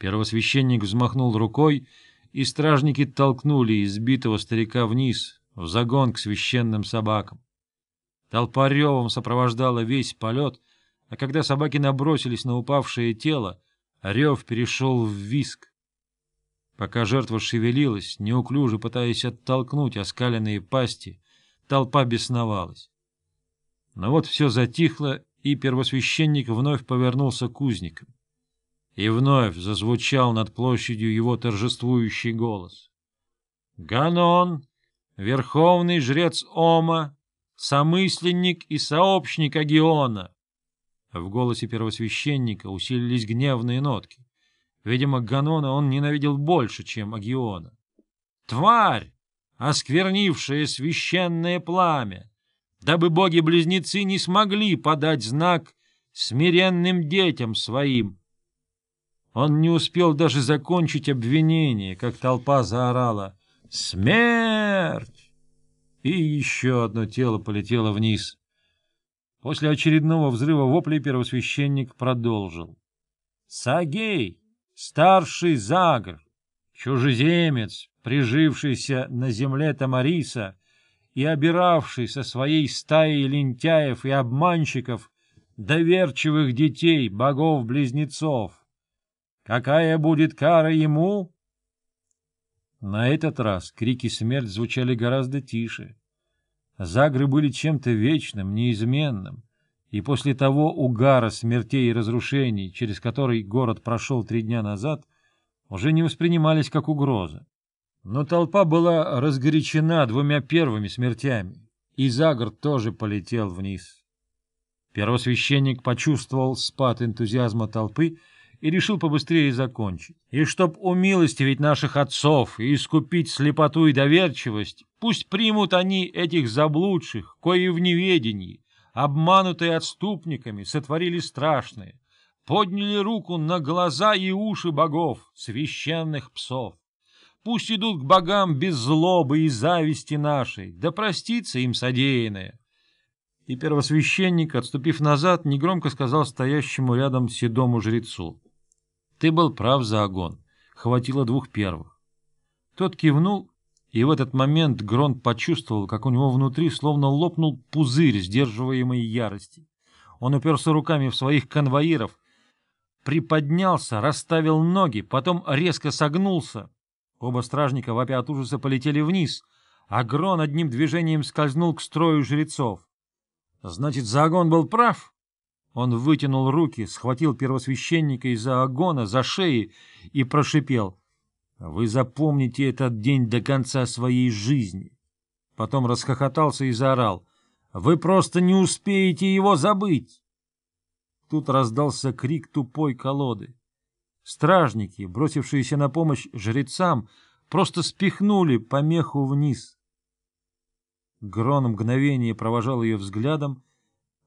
Первосвященник взмахнул рукой, и стражники толкнули избитого старика вниз, в загон к священным собакам. Толпа ревом сопровождала весь полет, а когда собаки набросились на упавшее тело, рев перешел в виск. Пока жертва шевелилась, неуклюже пытаясь оттолкнуть оскаленные пасти, толпа бесновалась. Но вот все затихло, и первосвященник вновь повернулся к узникам. И вновь зазвучал над площадью его торжествующий голос. «Ганон, верховный жрец Ома, somысленник и сообщник Агиона!» В голосе первосвященника усилились гневные нотки. Видимо, Ганона он ненавидел больше, чем Агиона. «Тварь, осквернившая священное пламя, дабы боги-близнецы не смогли подать знак смиренным детям своим!» Он не успел даже закончить обвинение, как толпа заорала «Смерть!» И еще одно тело полетело вниз. После очередного взрыва воплей первосвященник продолжил. «Сагей, старший Загр, чужеземец, прижившийся на земле Тамариса и обиравший со своей стаей лентяев и обманщиков доверчивых детей богов-близнецов, Какая будет кара ему? На этот раз крики смерть звучали гораздо тише. Загры были чем-то вечным, неизменным, и после того угара смертей и разрушений, через который город прошел три дня назад, уже не воспринимались как угроза. Но толпа была разгорячена двумя первыми смертями, и Загр тоже полетел вниз. Первосвященник почувствовал спад энтузиазма толпы и решил побыстрее закончить. И чтоб умилостивить наших отцов и искупить слепоту и доверчивость, пусть примут они этих заблудших, кои в неведении, обманутые отступниками, сотворили страшное, подняли руку на глаза и уши богов, священных псов. Пусть идут к богам без злобы и зависти нашей, да простится им содеянное. И первосвященник, отступив назад, негромко сказал стоящему рядом седому жрецу — ты был прав, за огонь. Хватило двух первых. Тот кивнул, и в этот момент Гронт почувствовал, как у него внутри словно лопнул пузырь сдерживаемой ярости. Он уперся руками в своих конвоиров, приподнялся, расставил ноги, потом резко согнулся. Оба стражника, вопя от ужаса, полетели вниз, а Грон одним движением скользнул к строю жрецов. Значит, Загон был прав? Он вытянул руки, схватил первосвященника из-за огона, за шеи и прошипел. «Вы запомните этот день до конца своей жизни!» Потом расхохотался и заорал. «Вы просто не успеете его забыть!» Тут раздался крик тупой колоды. Стражники, бросившиеся на помощь жрецам, просто спихнули помеху вниз. Грон мгновение провожал ее взглядом,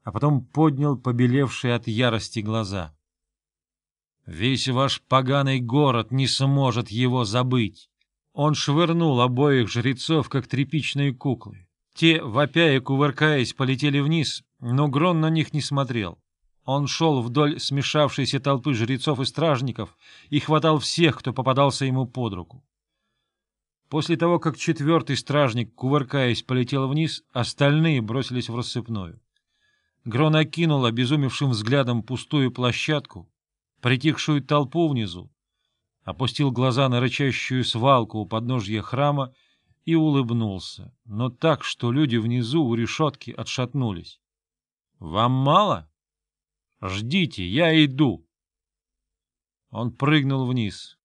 а потом поднял побелевшие от ярости глаза. «Весь ваш поганый город не сможет его забыть!» Он швырнул обоих жрецов, как тряпичные куклы. Те, вопя и кувыркаясь, полетели вниз, но Грон на них не смотрел. Он шел вдоль смешавшейся толпы жрецов и стражников и хватал всех, кто попадался ему под руку. После того, как четвертый стражник, кувыркаясь, полетел вниз, остальные бросились в рассыпную. Грон окинул обезумевшим взглядом пустую площадку, притихшую толпу внизу, опустил глаза на рычащую свалку у подножья храма и улыбнулся, но так, что люди внизу у решетки отшатнулись. — Вам мало? Ждите, я иду. Он прыгнул вниз.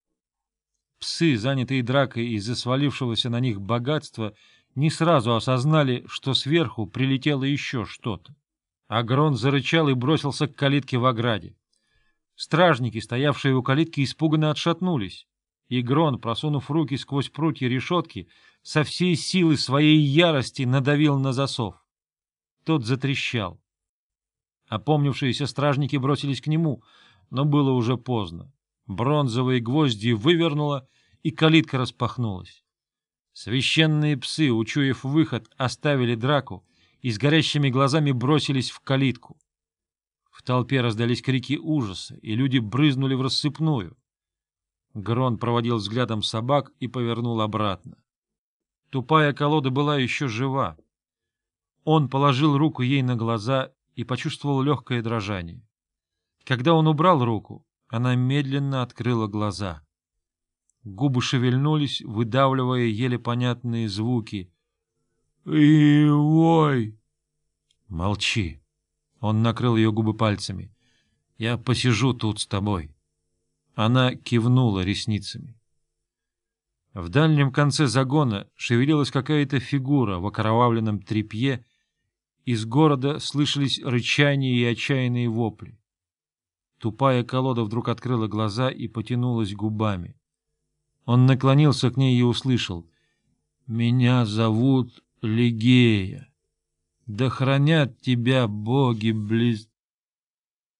Псы, занятые дракой из-за свалившегося на них богатства, не сразу осознали, что сверху прилетело еще что-то. Агрон зарычал и бросился к калитке в ограде. Стражники, стоявшие у калитки, испуганно отшатнулись. И Грон, просунув руки сквозь прутья решетки, со всей силы своей ярости надавил на засов. Тот затрещал. Опомнившиеся стражники бросились к нему, но было уже поздно. Бронзовые гвозди вывернуло, и калитка распахнулась. Священные псы, учуяв выход, оставили драку и с горящими глазами бросились в калитку. В толпе раздались крики ужаса, и люди брызнули в рассыпную. Грон проводил взглядом собак и повернул обратно. Тупая колода была еще жива. Он положил руку ей на глаза и почувствовал легкое дрожание. Когда он убрал руку, она медленно открыла глаза. Губы шевельнулись, выдавливая еле понятные звуки. «И-ой!» «Молчи!» Он накрыл ее губы пальцами. «Я посижу тут с тобой». Она кивнула ресницами. В дальнем конце загона шевелилась какая-то фигура в окровавленном тряпье, из города слышались рычания и отчаянные вопли. Тупая колода вдруг открыла глаза и потянулась губами. Он наклонился к ней и услышал. «Меня зовут Лигея. Да хранят тебя боги близ...»